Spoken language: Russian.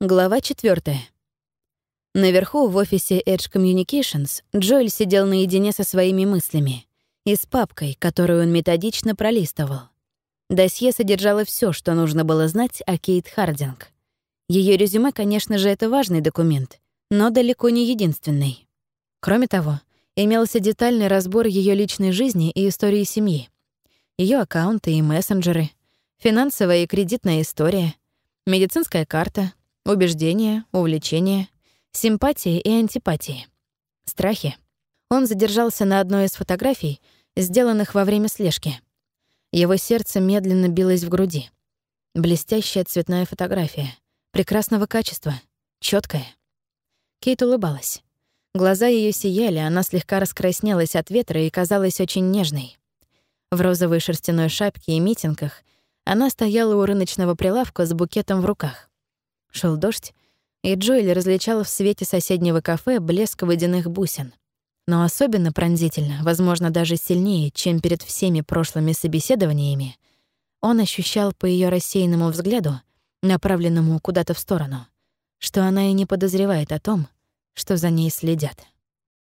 Глава 4. Наверху в офисе Edge Communications Джоэль сидел наедине со своими мыслями и с папкой, которую он методично пролистывал. Досье содержало все, что нужно было знать о Кейт Хардинг. Ее резюме, конечно же, это важный документ, но далеко не единственный. Кроме того, имелся детальный разбор ее личной жизни и истории семьи, ее аккаунты и мессенджеры, финансовая и кредитная история, медицинская карта — Убеждения, увлечения, симпатии и антипатии. Страхи. Он задержался на одной из фотографий, сделанных во время слежки. Его сердце медленно билось в груди. Блестящая цветная фотография. Прекрасного качества. четкая. Кейт улыбалась. Глаза ее сияли, она слегка раскраснелась от ветра и казалась очень нежной. В розовой шерстяной шапке и митингах она стояла у рыночного прилавка с букетом в руках. Шел дождь, и Джоэль различала в свете соседнего кафе блеск водяных бусин. Но особенно пронзительно, возможно, даже сильнее, чем перед всеми прошлыми собеседованиями, он ощущал по ее рассеянному взгляду, направленному куда-то в сторону, что она и не подозревает о том, что за ней следят.